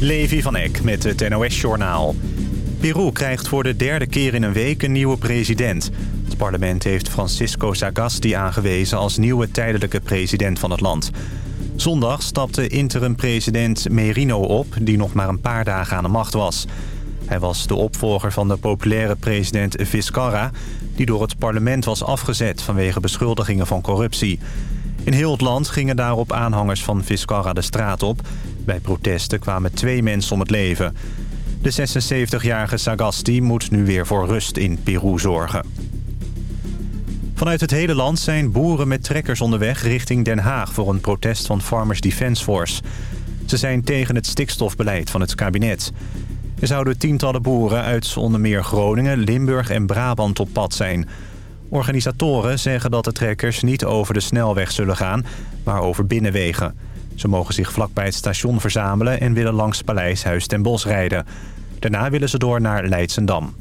Levi van Eck met het NOS-journaal. Peru krijgt voor de derde keer in een week een nieuwe president. Het parlement heeft Francisco Sagasti aangewezen als nieuwe tijdelijke president van het land. Zondag stapte interim-president Merino op, die nog maar een paar dagen aan de macht was. Hij was de opvolger van de populaire president Vizcarra... die door het parlement was afgezet vanwege beschuldigingen van corruptie. In heel het land gingen daarop aanhangers van Vizcarra de straat op. Bij protesten kwamen twee mensen om het leven. De 76-jarige Sagasti moet nu weer voor rust in Peru zorgen. Vanuit het hele land zijn boeren met trekkers onderweg richting Den Haag... voor een protest van Farmers Defence Force. Ze zijn tegen het stikstofbeleid van het kabinet. Er zouden tientallen boeren uit onder meer Groningen, Limburg en Brabant op pad zijn. Organisatoren zeggen dat de trekkers niet over de snelweg zullen gaan, maar over binnenwegen. Ze mogen zich vlakbij het station verzamelen en willen langs Paleis Huis ten Bosch rijden. Daarna willen ze door naar Leidsendam.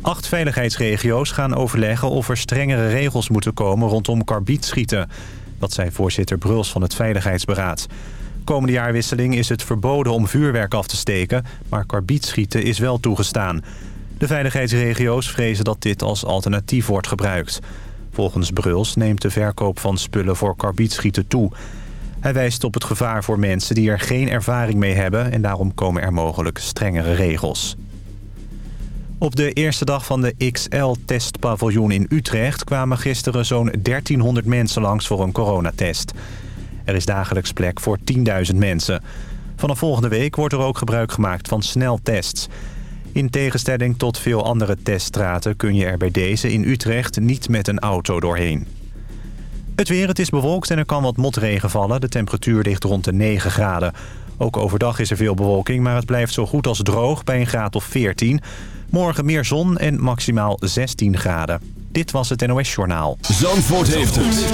Acht veiligheidsregio's gaan overleggen of er strengere regels moeten komen rondom karbietschieten. Dat zei voorzitter Bruls van het Veiligheidsberaad. Komende jaarwisseling is het verboden om vuurwerk af te steken... maar karbietschieten is wel toegestaan. De veiligheidsregio's vrezen dat dit als alternatief wordt gebruikt. Volgens Bruls neemt de verkoop van spullen voor karbietschieten toe. Hij wijst op het gevaar voor mensen die er geen ervaring mee hebben... en daarom komen er mogelijk strengere regels. Op de eerste dag van de XL-testpaviljoen in Utrecht... kwamen gisteren zo'n 1300 mensen langs voor een coronatest. Er is dagelijks plek voor 10.000 mensen. Vanaf volgende week wordt er ook gebruik gemaakt van sneltests. In tegenstelling tot veel andere teststraten kun je er bij deze in Utrecht niet met een auto doorheen. Het weer, het is bewolkt en er kan wat motregen vallen. De temperatuur ligt rond de 9 graden. Ook overdag is er veel bewolking, maar het blijft zo goed als droog bij een graad of 14. Morgen meer zon en maximaal 16 graden. Dit was het NOS Journaal. Zandvoort heeft het.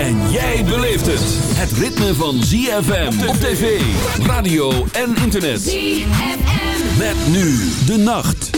En jij beleeft het. Het ritme van ZFM op tv, radio en internet. ZFM. Met nu de nacht.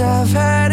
I've had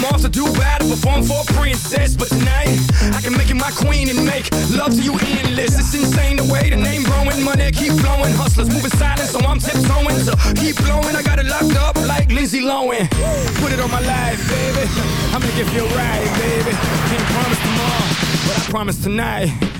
I'm off to do battle, perform for a princess. But tonight, I can make you my queen and make love to you endless. It's insane the way the name money keep flowing. Hustlers moving silent, so I'm tiptoeing. So keep blowing, I got it locked up like Lindsay Lohan. Put it on my life, baby. I'ma give you a ride, baby. Can't promise tomorrow, but I promise tonight.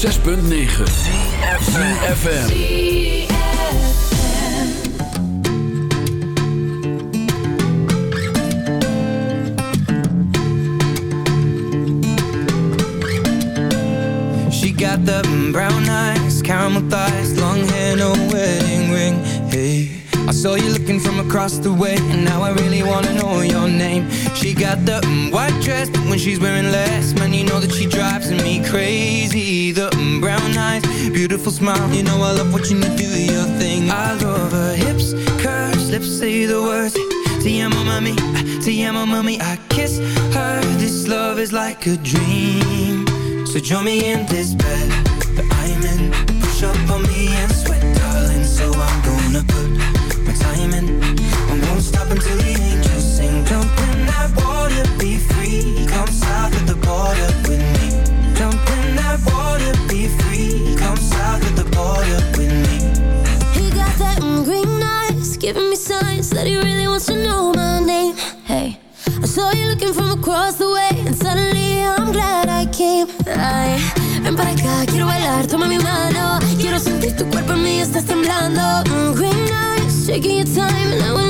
106.9 CFFM She got the brown eyes, caramel thighs, across the way And now I really wanna know your name. She got the um, white dress But when she's wearing less Man, you know that she drives me crazy. The um, brown eyes, beautiful smile You know I love watching you do your thing. I love her hips, curves, lips say the words. Te amo, mami, te amo, mami I kiss her, this love is like a dream. So join me in this bed that I'm in Push up on me and sweat, darling So I'm gonna put timing I won't stop until the angels sing Jump in that water, be free. Come south of the border with me. Jump in that water, be free. Come south of the border with me. He got that green eyes Giving me signs that he really wants to know my name. Hey I saw you looking from across the way And suddenly I'm glad I came I, Ven para acá, quiero bailar, toma mi mm, your time And I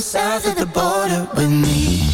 south of the border with me.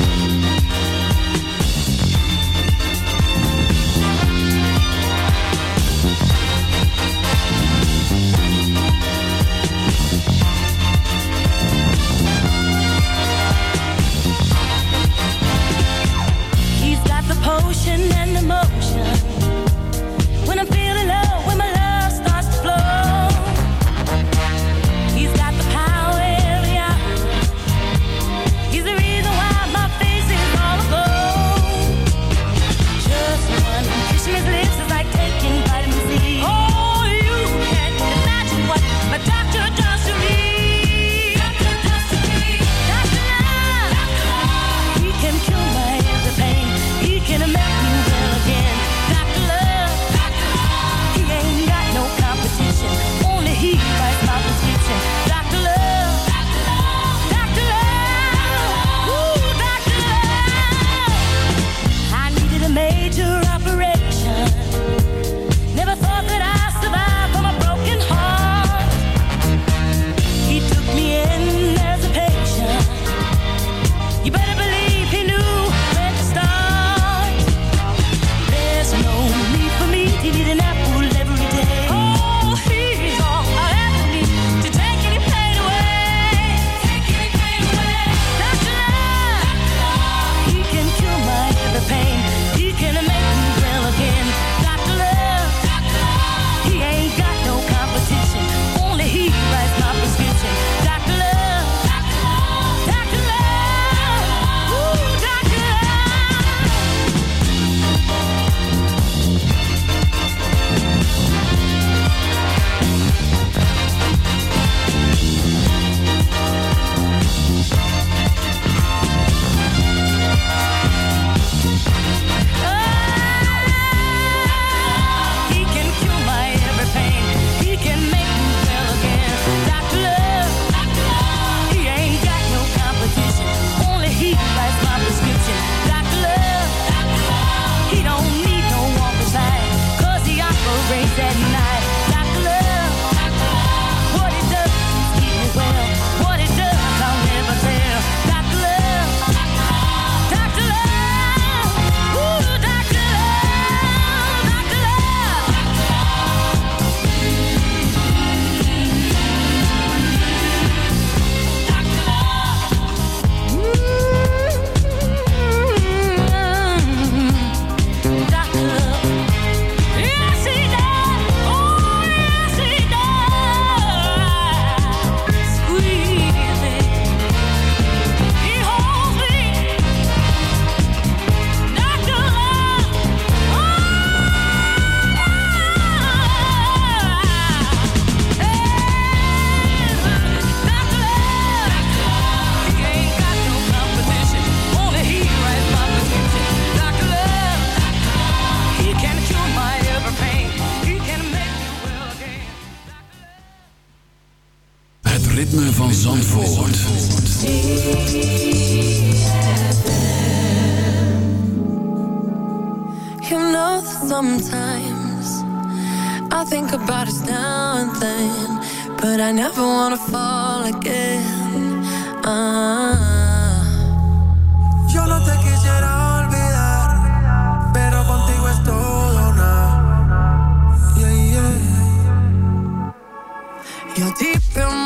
mouth sometimes. I think about us now and then, but I never wanna fall again. Ah. Yo no te quisiera olvidar, pero contigo es todo nada. Yeah, yeah. You're deep in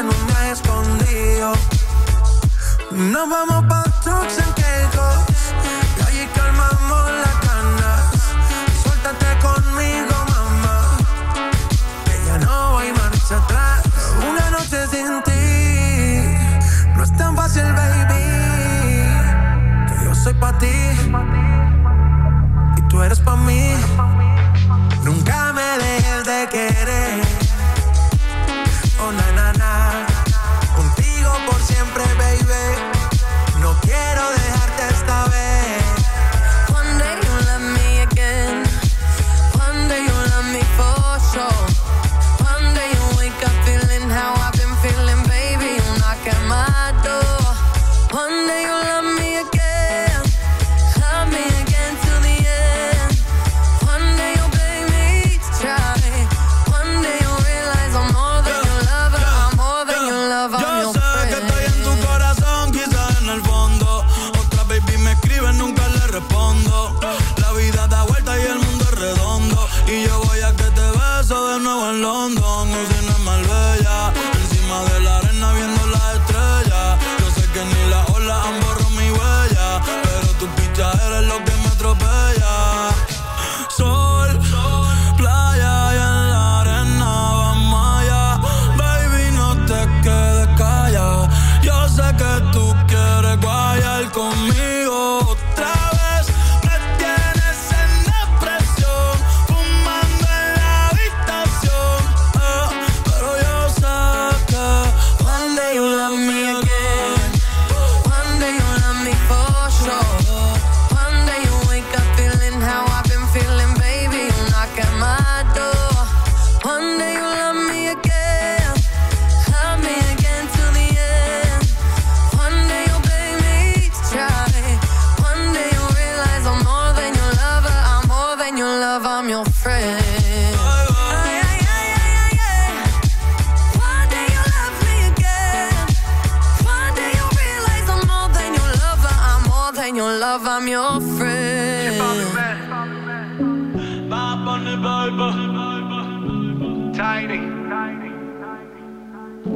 en un viaje escondido. Nos vamos pa' trucks en Y allí calmamos las ganas Suéltate conmigo, mamá. Que ya no hay marcha atrás. Una noche sin ti. No es tan fácil, baby. Que yo soy pa' ti. Y tú eres pa' mí.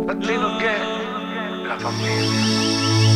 A que la familia.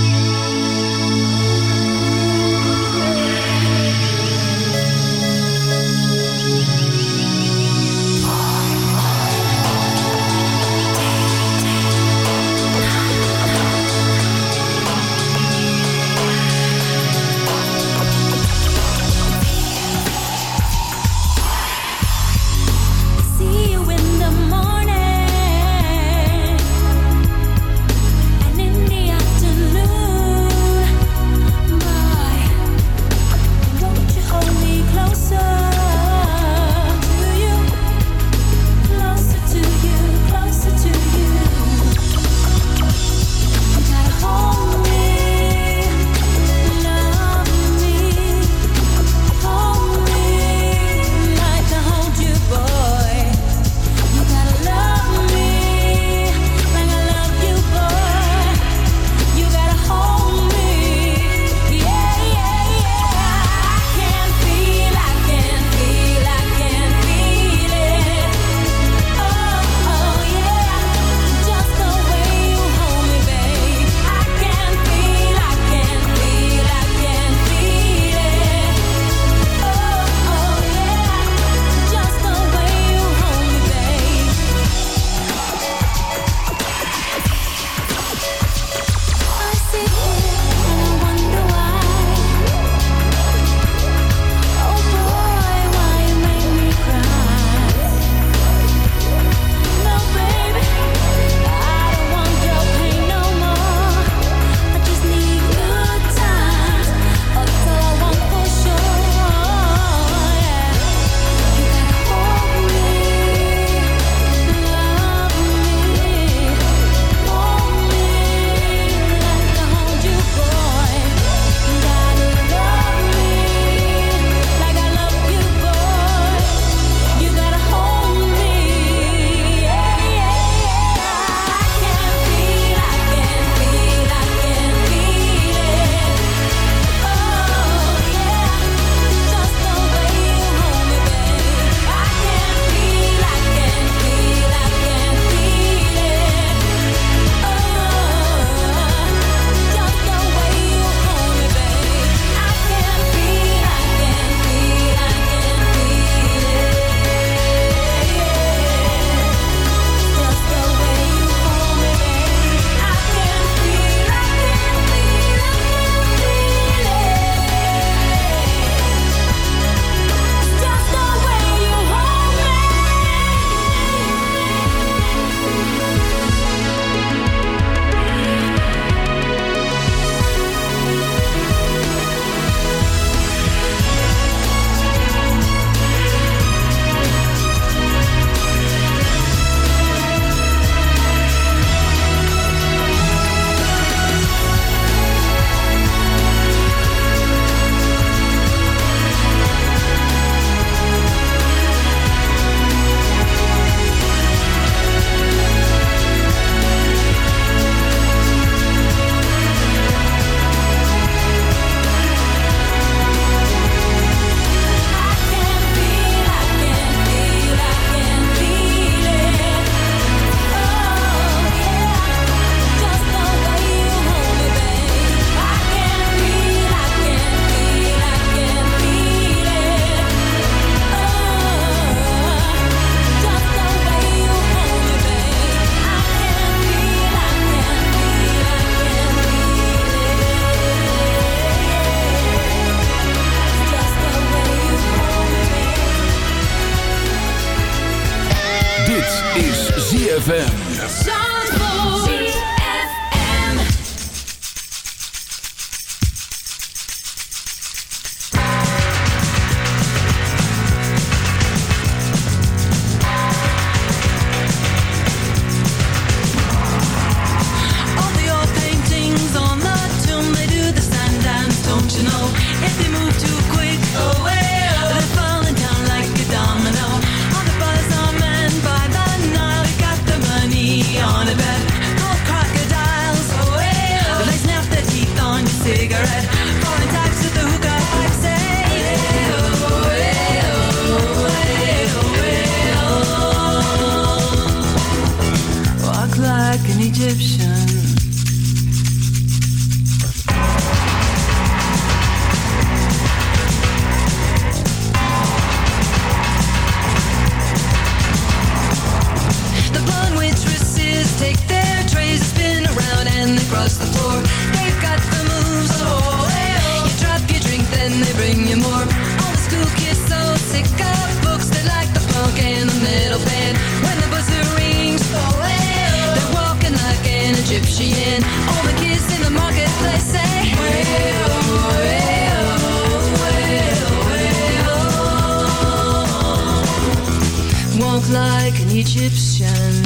like an Egyptian.